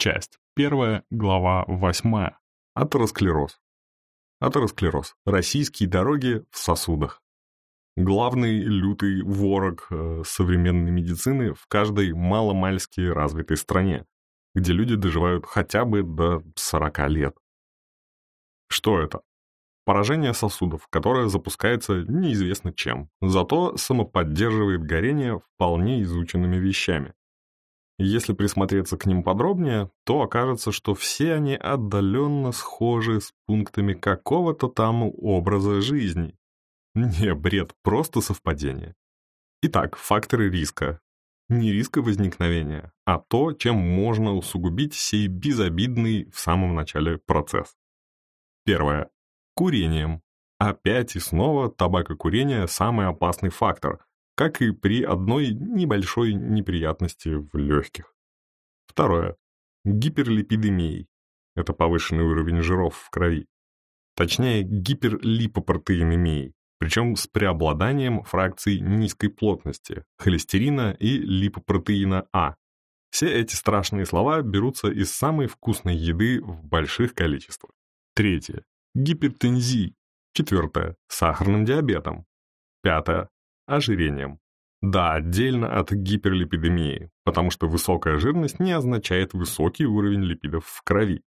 Часть 1, глава 8. Атеросклероз. Атеросклероз. Российские дороги в сосудах. Главный лютый ворог э, современной медицины в каждой маломальски развитой стране, где люди доживают хотя бы до 40 лет. Что это? Поражение сосудов, которое запускается неизвестно чем, зато самоподдерживает горение вполне изученными вещами. Если присмотреться к ним подробнее, то окажется, что все они отдаленно схожи с пунктами какого-то там образа жизни. Не бред, просто совпадение. Итак, факторы риска. Не риска возникновения, а то, чем можно усугубить сей безобидный в самом начале процесс. Первое. Курением. Опять и снова табакокурение – самый опасный фактор – как и при одной небольшой неприятности в легких. Второе. Гиперлипидемией. Это повышенный уровень жиров в крови. Точнее, гиперлипопротеинемией, причем с преобладанием фракций низкой плотности, холестерина и липопротеина А. Все эти страшные слова берутся из самой вкусной еды в больших количествах. Третье. Гипертензией. Четвертое. Сахарным диабетом. Пятое ожирением. Да, отдельно от гиперлипидемии, потому что высокая жирность не означает высокий уровень липидов в крови.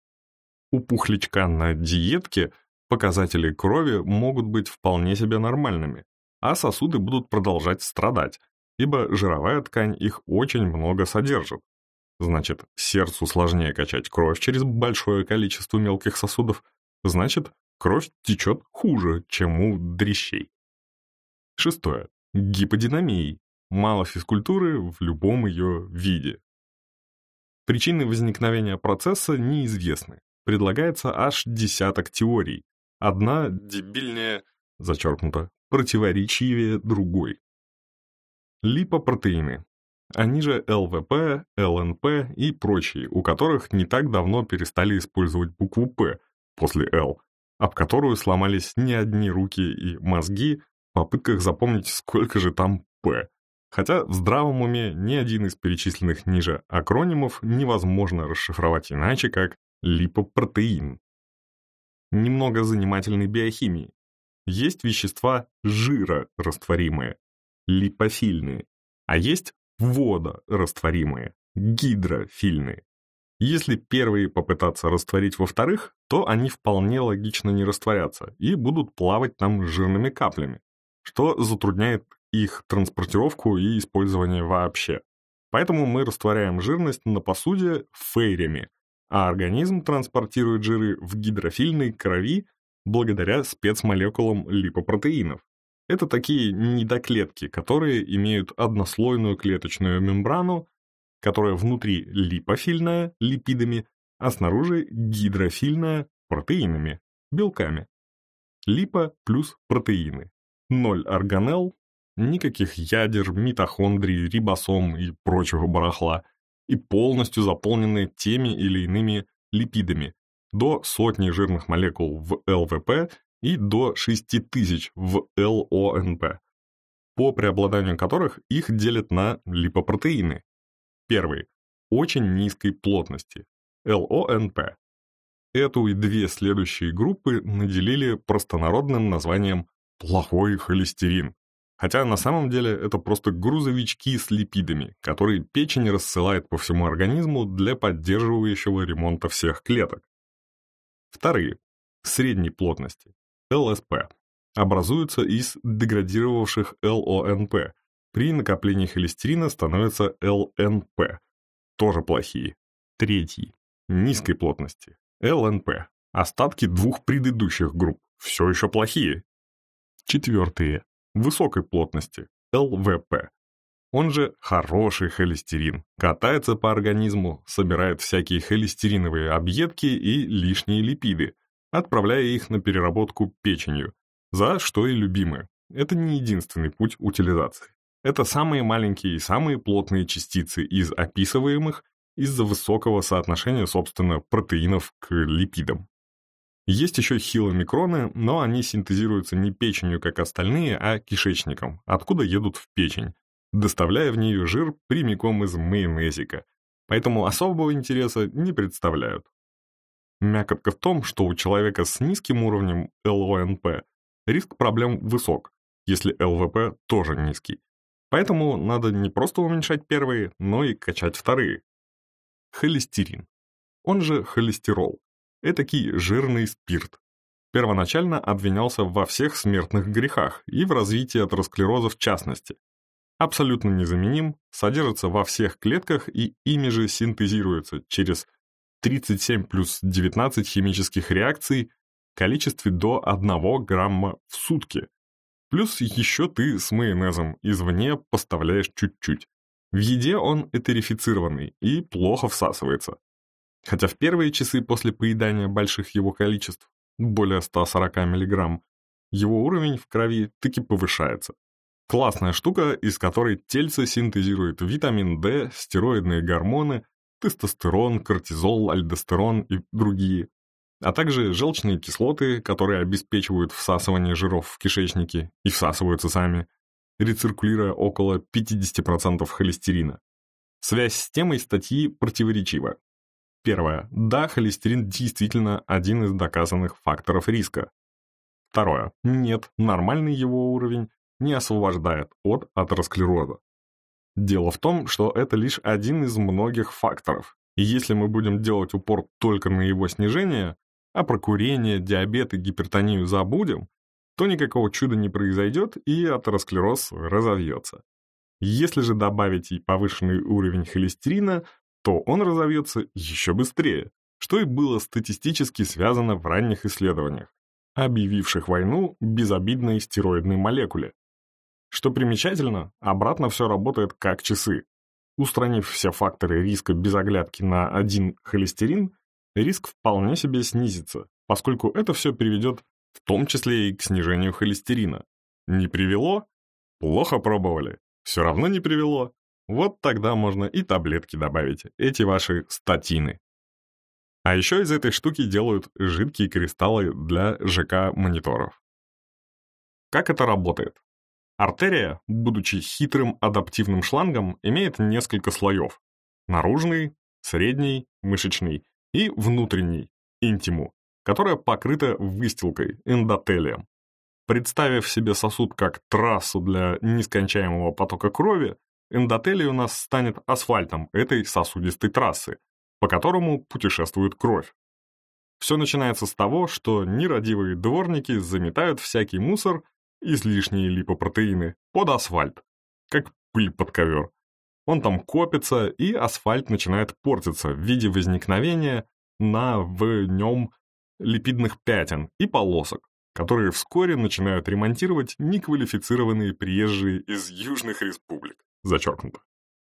У пухлячка на диетке показатели крови могут быть вполне себе нормальными, а сосуды будут продолжать страдать, ибо жировая ткань их очень много содержит. Значит, сердцу сложнее качать кровь через большое количество мелких сосудов, значит, кровь течет хуже, чем у дрящей. Шестое гиподинамией, мало физкультуры в любом ее виде. Причины возникновения процесса неизвестны. Предлагается аж десяток теорий. Одна дебильнее, зачеркнуто, противоречивее другой. Липопротеины. Они же ЛВП, ЛНП и прочие, у которых не так давно перестали использовать букву «П» после «Л», об которую сломались не одни руки и мозги, попытках запомнить, сколько же там «П». Хотя в здравом уме ни один из перечисленных ниже акронимов невозможно расшифровать иначе, как липопротеин. Немного занимательной биохимии. Есть вещества жирорастворимые, липофильные, а есть водорастворимые, гидрофильные. Если первые попытаться растворить во вторых, то они вполне логично не растворятся и будут плавать там жирными каплями что затрудняет их транспортировку и использование вообще. Поэтому мы растворяем жирность на посуде фейрями, а организм транспортирует жиры в гидрофильной крови благодаря спецмолекулам липопротеинов. Это такие недоклетки, которые имеют однослойную клеточную мембрану, которая внутри липофильная, липидами, а снаружи гидрофильная, протеинами, белками. Липо плюс протеины. Ноль органелл, никаких ядер, митохондрий, рибосом и прочего барахла, и полностью заполнены теми или иными липидами, до сотни жирных молекул в ЛВП и до 6000 в ЛОНП, по преобладанию которых их делят на липопротеины. Первый – очень низкой плотности, ЛОНП. Эту и две следующие группы наделили простонародным названием плохой холестерин. Хотя на самом деле это просто грузовички с липидами, которые печень рассылает по всему организму для поддерживающего ремонта всех клеток. Вторые, средней плотности, ЛСП, образуются из деградировавших ЛОНП. При накоплении холестерина становятся ЛНП, тоже плохие. Третий, низкой плотности, ЛНП, остатки двух предыдущих групп, все еще плохие, Четвертые. Высокой плотности. ЛВП. Он же хороший холестерин. Катается по организму, собирает всякие холестериновые объедки и лишние липиды, отправляя их на переработку печенью, за что и любимы. Это не единственный путь утилизации. Это самые маленькие и самые плотные частицы из описываемых из-за высокого соотношения, собственно, протеинов к липидам. Есть еще хиломикроны, но они синтезируются не печенью, как остальные, а кишечником, откуда едут в печень, доставляя в нее жир прямиком из майонезика, поэтому особого интереса не представляют. Мякотка в том, что у человека с низким уровнем ЛОНП риск проблем высок, если ЛВП тоже низкий. Поэтому надо не просто уменьшать первые, но и качать вторые. Холестерин. Он же холестерол. Этакий жирный спирт. Первоначально обвинялся во всех смертных грехах и в развитии атеросклероза в частности. Абсолютно незаменим, содержится во всех клетках и ими же синтезируется через 37 плюс 19 химических реакций в количестве до 1 грамма в сутки. Плюс еще ты с майонезом извне поставляешь чуть-чуть. В еде он этерифицированный и плохо всасывается. Хотя в первые часы после поедания больших его количеств, более 140 мг, его уровень в крови таки повышается. Классная штука, из которой тельце синтезирует витамин D, стероидные гормоны, тестостерон, кортизол, альдостерон и другие, а также желчные кислоты, которые обеспечивают всасывание жиров в кишечнике и всасываются сами, рециркулируя около 50% холестерина. Связь с темой статьи противоречива. Первое. Да, холестерин действительно один из доказанных факторов риска. Второе. Нет, нормальный его уровень не освобождает от атеросклероза. Дело в том, что это лишь один из многих факторов, и если мы будем делать упор только на его снижение, а про курение, диабет и гипертонию забудем, то никакого чуда не произойдет и атеросклероз разовьется. Если же добавить и повышенный уровень холестерина, то он разовьется еще быстрее, что и было статистически связано в ранних исследованиях, объявивших войну безобидной стероидной молекуле, что примечательно, обратно все работает как часы. Устранив все факторы риска без оглядки на один холестерин, риск вполне себе снизится, поскольку это все приведет в том числе и к снижению холестерина. Не привело? Плохо пробовали. Все равно не привело. Вот тогда можно и таблетки добавить, эти ваши статины. А еще из этой штуки делают жидкие кристаллы для ЖК-мониторов. Как это работает? Артерия, будучи хитрым адаптивным шлангом, имеет несколько слоев. Наружный, средний, мышечный и внутренний, интиму, которая покрыта выстилкой, эндотелием. Представив себе сосуд как трассу для нескончаемого потока крови, эндотелий у нас станет асфальтом этой сосудистой трассы, по которому путешествует кровь. Все начинается с того, что нерадивые дворники заметают всякий мусор излишние липопротеины, под асфальт, как пыль под ковер. Он там копится, и асфальт начинает портиться в виде возникновения на в нем липидных пятен и полосок, которые вскоре начинают ремонтировать неквалифицированные приезжие из южных республик, зачеркнуто.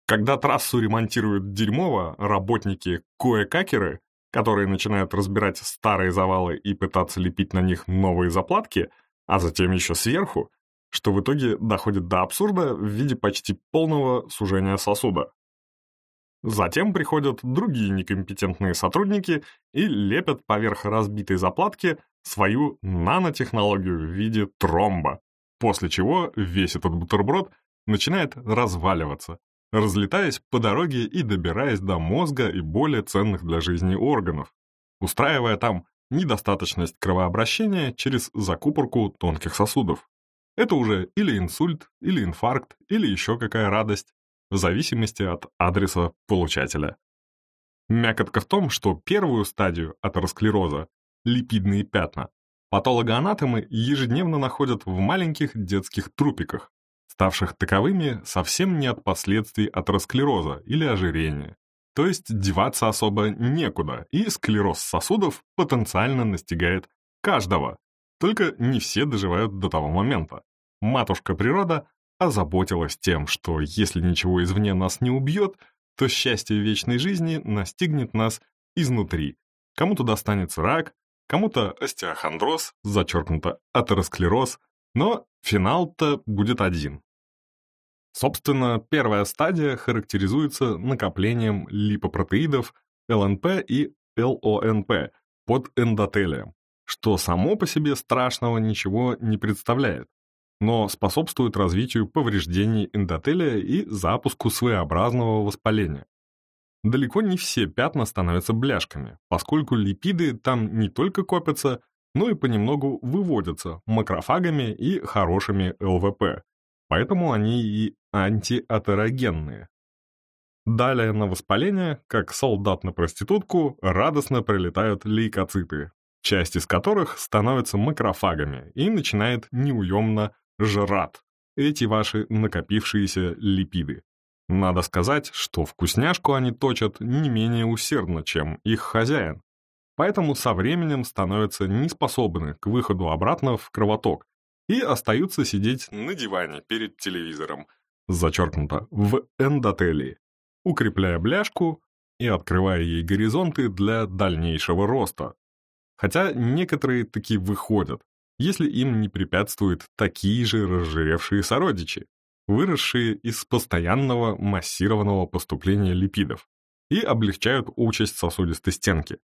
Когда трассу ремонтируют дерьмово, работники кое-какеры, которые начинают разбирать старые завалы и пытаться лепить на них новые заплатки, а затем еще сверху, что в итоге доходит до абсурда в виде почти полного сужения сосуда. Затем приходят другие некомпетентные сотрудники и лепят поверх разбитой заплатки свою нанотехнологию в виде тромба, после чего весь этот бутерброд начинает разваливаться, разлетаясь по дороге и добираясь до мозга и более ценных для жизни органов, устраивая там недостаточность кровообращения через закупорку тонких сосудов. Это уже или инсульт, или инфаркт, или еще какая радость, в зависимости от адреса получателя. Мякотка в том, что первую стадию атеросклероза, липидные пятна, патологоанатомы ежедневно находят в маленьких детских трупиках, ставших таковыми совсем не от последствий атеросклероза или ожирения. То есть деваться особо некуда, и склероз сосудов потенциально настигает каждого. Только не все доживают до того момента. Матушка природа озаботилась тем, что если ничего извне нас не убьет, то счастье вечной жизни настигнет нас изнутри. Кому-то достанется рак, кому-то остеохондроз, зачеркнуто атеросклероз, но финал-то будет один. Собственно, первая стадия характеризуется накоплением липопротеидов ЛНП и ЛОНП под эндотелием, что само по себе страшного ничего не представляет, но способствует развитию повреждений эндотелия и запуску своеобразного воспаления. далеко не все пятна становятся бляшками, поскольку липиды там не только копятся, но и понемногу выводятся макрофагами и хорошими ЛВП, поэтому они и антиатерогенные. Далее на воспаление, как солдат на проститутку, радостно прилетают лейкоциты, часть из которых становится макрофагами и начинает неуемно жрать эти ваши накопившиеся липиды. Надо сказать, что вкусняшку они точат не менее усердно, чем их хозяин. Поэтому со временем становятся неспособны к выходу обратно в кровоток и остаются сидеть на диване перед телевизором, зачеркнуто, в эндотелии, укрепляя бляшку и открывая ей горизонты для дальнейшего роста. Хотя некоторые таки выходят, если им не препятствуют такие же разжиревшие сородичи, выросшие из постоянного массированного поступления липидов, и облегчают участь сосудистой стенки.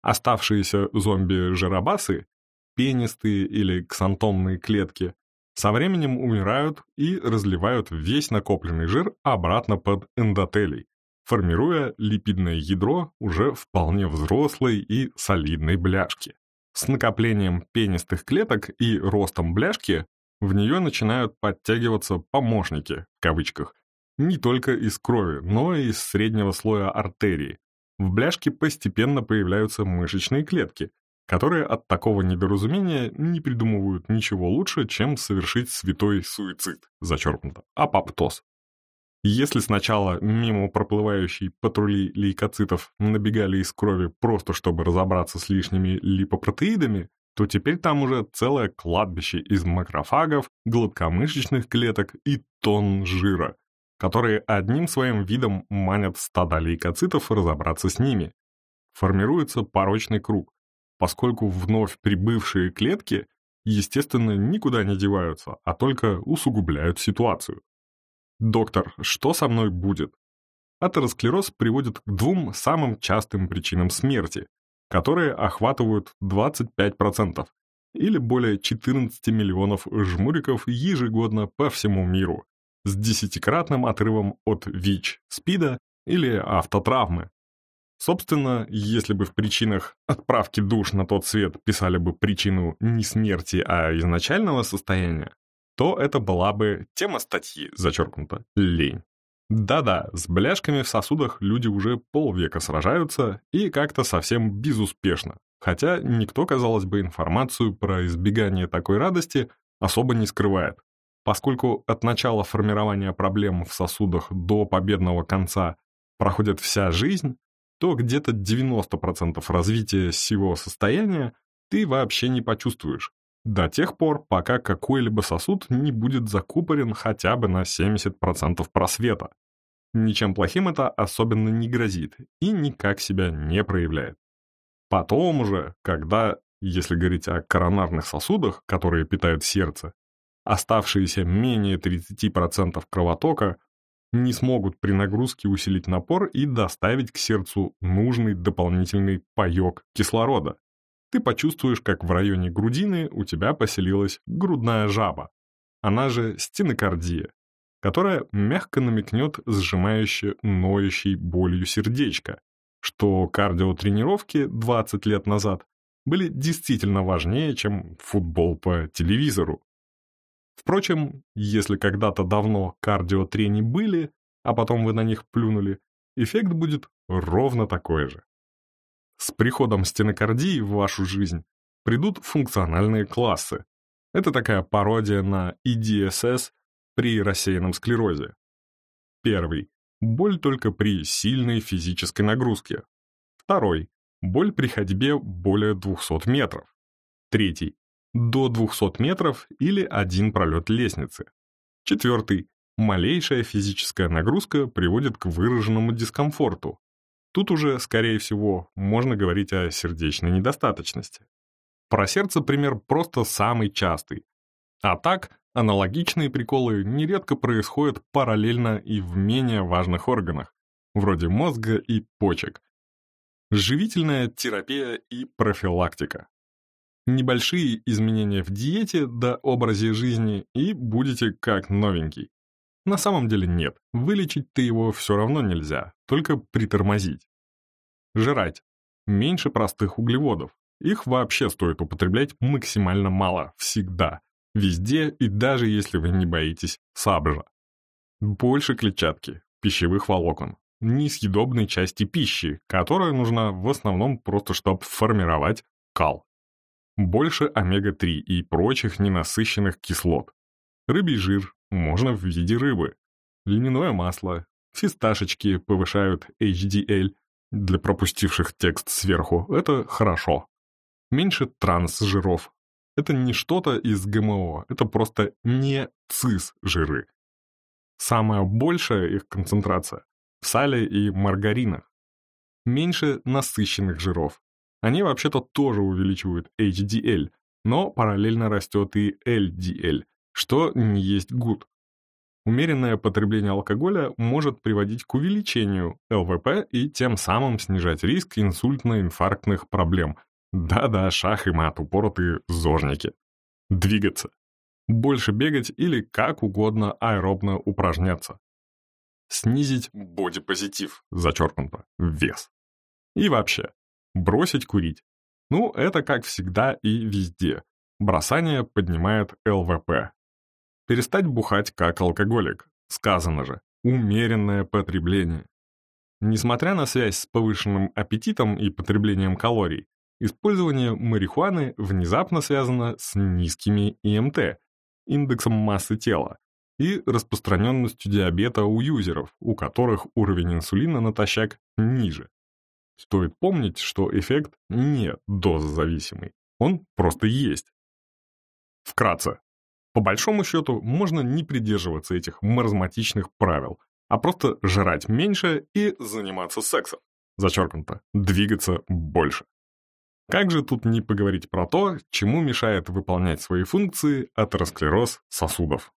Оставшиеся зомби-жиробасы, пенистые или ксантомные клетки, со временем умирают и разливают весь накопленный жир обратно под эндотелий, формируя липидное ядро уже вполне взрослой и солидной бляшки. С накоплением пенистых клеток и ростом бляшки в нее начинают подтягиваться «помощники», в кавычках, не только из крови, но и из среднего слоя артерии. В бляшке постепенно появляются мышечные клетки, которые от такого недоразумения не придумывают ничего лучше, чем совершить святой суицид, зачеркнуто, апоптоз. Если сначала мимо проплывающие патрули лейкоцитов набегали из крови просто чтобы разобраться с лишними липопротеидами, то теперь там уже целое кладбище из макрофагов, гладкомышечных клеток и тонн жира, которые одним своим видом манят стада лейкоцитов разобраться с ними. Формируется порочный круг, поскольку вновь прибывшие клетки, естественно, никуда не деваются, а только усугубляют ситуацию. «Доктор, что со мной будет?» Атеросклероз приводит к двум самым частым причинам смерти, которые охватывают 25% или более 14 миллионов жмуриков ежегодно по всему миру, с десятикратным отрывом от ВИЧ, СПИДа или автотравмы. Собственно, если бы в причинах отправки душ на тот свет писали бы причину не смерти, а изначального состояния, то это была бы тема статьи, зачеркнуто, лень. Да-да, с бляшками в сосудах люди уже полвека сражаются и как-то совсем безуспешно, хотя никто, казалось бы, информацию про избегание такой радости особо не скрывает. Поскольку от начала формирования проблем в сосудах до победного конца проходит вся жизнь, то где-то 90% развития всего состояния ты вообще не почувствуешь, до тех пор, пока какой-либо сосуд не будет закупорен хотя бы на 70% просвета. Ничем плохим это особенно не грозит и никак себя не проявляет. Потом уже, когда, если говорить о коронарных сосудах, которые питают сердце, оставшиеся менее 30% кровотока не смогут при нагрузке усилить напор и доставить к сердцу нужный дополнительный паёк кислорода ты почувствуешь, как в районе грудины у тебя поселилась грудная жаба, она же стенокардия, которая мягко намекнет сжимающее ноющей болью сердечко, что кардиотренировки 20 лет назад были действительно важнее, чем футбол по телевизору. Впрочем, если когда-то давно кардиотрени были, а потом вы на них плюнули, эффект будет ровно такой же. С приходом стенокардии в вашу жизнь придут функциональные классы. Это такая пародия на EDSS при рассеянном склерозе. Первый. Боль только при сильной физической нагрузке. Второй. Боль при ходьбе более 200 метров. Третий. До 200 метров или один пролет лестницы. Четвертый. Малейшая физическая нагрузка приводит к выраженному дискомфорту, Тут уже, скорее всего, можно говорить о сердечной недостаточности. Про сердце пример просто самый частый. А так, аналогичные приколы нередко происходят параллельно и в менее важных органах, вроде мозга и почек. Живительная терапия и профилактика. Небольшие изменения в диете да образе жизни и будете как новенький. На самом деле нет, вылечить ты его все равно нельзя, только притормозить. Жрать. Меньше простых углеводов. Их вообще стоит употреблять максимально мало, всегда, везде и даже если вы не боитесь сабжа. Больше клетчатки, пищевых волокон, несъедобной части пищи, которая нужна в основном просто чтобы формировать кал. Больше омега-3 и прочих ненасыщенных кислот. Рыбий жир можно в виде рыбы. Льняное масло, фисташечки повышают HDL для пропустивших текст сверху. Это хорошо. Меньше трансжиров. Это не что-то из ГМО, это просто не цис-жиры. Самая большая их концентрация в сале и маргаринах. Меньше насыщенных жиров. Они вообще-то тоже увеличивают HDL, но параллельно растет и LDL, что не есть good. Умеренное потребление алкоголя может приводить к увеличению ЛВП и тем самым снижать риск инсультно-инфарктных проблем. Да-да, шах и мат, упоротые зожники. Двигаться. Больше бегать или как угодно аэробно упражняться. Снизить бодипозитив, зачеркнуто, вес. И вообще, бросить курить. Ну, это как всегда и везде. Бросание поднимает ЛВП, Перестать бухать как алкоголик. Сказано же, умеренное потребление. Несмотря на связь с повышенным аппетитом и потреблением калорий, использование марихуаны внезапно связано с низкими ИМТ, индексом массы тела, и распространенностью диабета у юзеров, у которых уровень инсулина натощак ниже. Стоит помнить, что эффект не дозозависимый, он просто есть. Вкратце, по большому счету, можно не придерживаться этих маразматичных правил, а просто жрать меньше и заниматься сексом. Зачеркнуто. Двигаться больше. Как же тут не поговорить про то, чему мешает выполнять свои функции атеросклероз сосудов?